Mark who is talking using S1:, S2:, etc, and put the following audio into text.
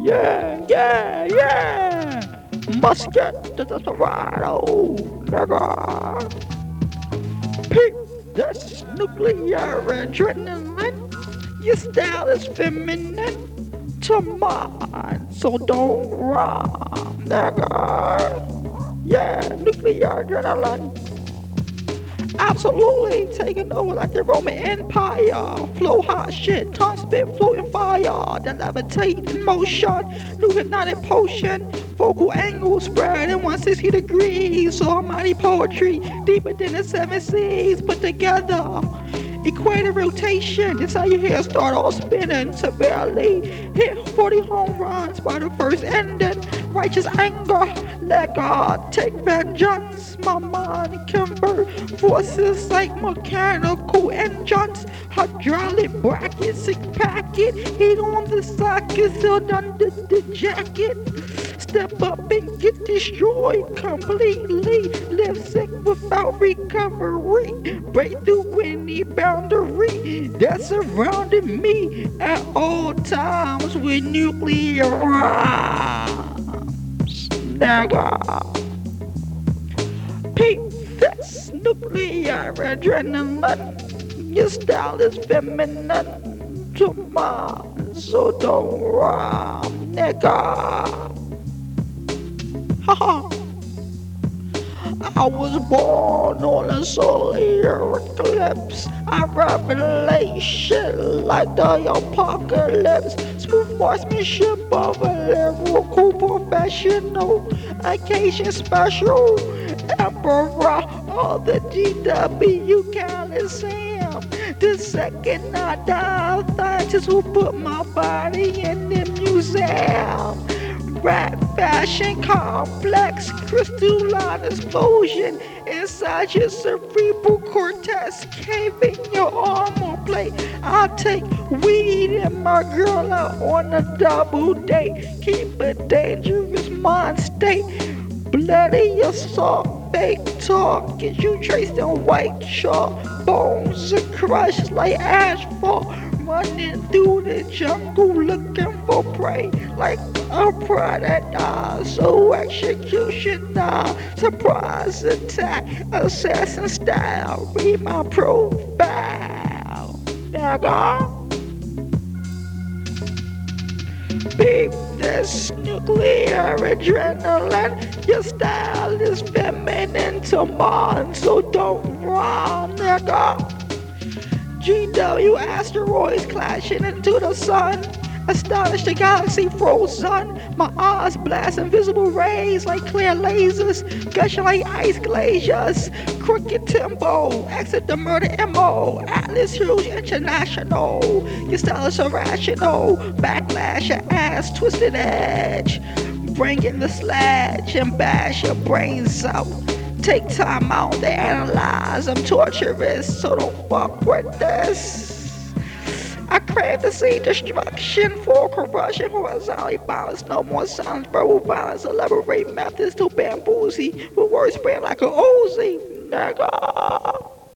S1: Yeah, yeah, yeah. Musket to the Toronto, nigga. Pick this nuclear adrenaline. Your style is feminine to mine, so don't run, nigga. Yeah, nuclear adrenaline. Absolutely taking over like the Roman Empire. Flow hot shit, tongue spit, floating fire. Then levitate motion, new hypnotic potion. Focal angle spread in 160 degrees. Almighty poetry, deeper than the seven seas put together. Equator rotation, this how your hair start all spinning severely. Hit 40 home runs by the first ending. Righteous anger, let God take vengeance. My mind convert forces like mechanical engines. Hydraulic bracket, six packet. Heat on the socket, sealed under the jacket. Step up and get destroyed completely. Live sick without recovery. Break through any boundary that's surrounding me at all times with nuclear rhymes. Nigga. Peep this nuclear adrenaline. Your style is feminine to mine, so don't rhyme, nigga. I was born on a solar eclipse, a revelation like the apocalypse. Smooth marksmanship of a lyrical professional, occasion special, emperor of the GW Coliseum. The second I die, scientists will put my body in the museum. Rat fashion complex, crystalline explosion inside your cerebral cortex, caving your armor plate. I'll take weed and my girl out on a double date. Keep a dangerous mind state. Bloody assault, fake talk. Get you traced in white chalk. Bones are crushed like asphalt. Running through the jungle looking for prey like a predator. So execution now, surprise attack, assassin style. Read my profile. Nigga. Beep this nuclear adrenaline. Your style is feminine to mine, so don't run, nigga. GW asteroids clashing into the sun. Astonish the galaxy frozen. My eyes blast invisible rays like clear lasers, gushing like ice glaciers. Crooked tempo, exit the murder MO. Atlas Huge International. Your style is irrational. Backlash your ass, twisted edge. Bring in the sledge and bash your brains out. Take time out to analyze. I'm torturous, so don't fuck with this. I crave to see destruction for corruption, horizontally balance, no more silence, verbal violence, elaborate methods to bamboozle, with words spread like a Uzi, nigga.